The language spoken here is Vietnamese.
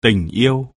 Tình yêu.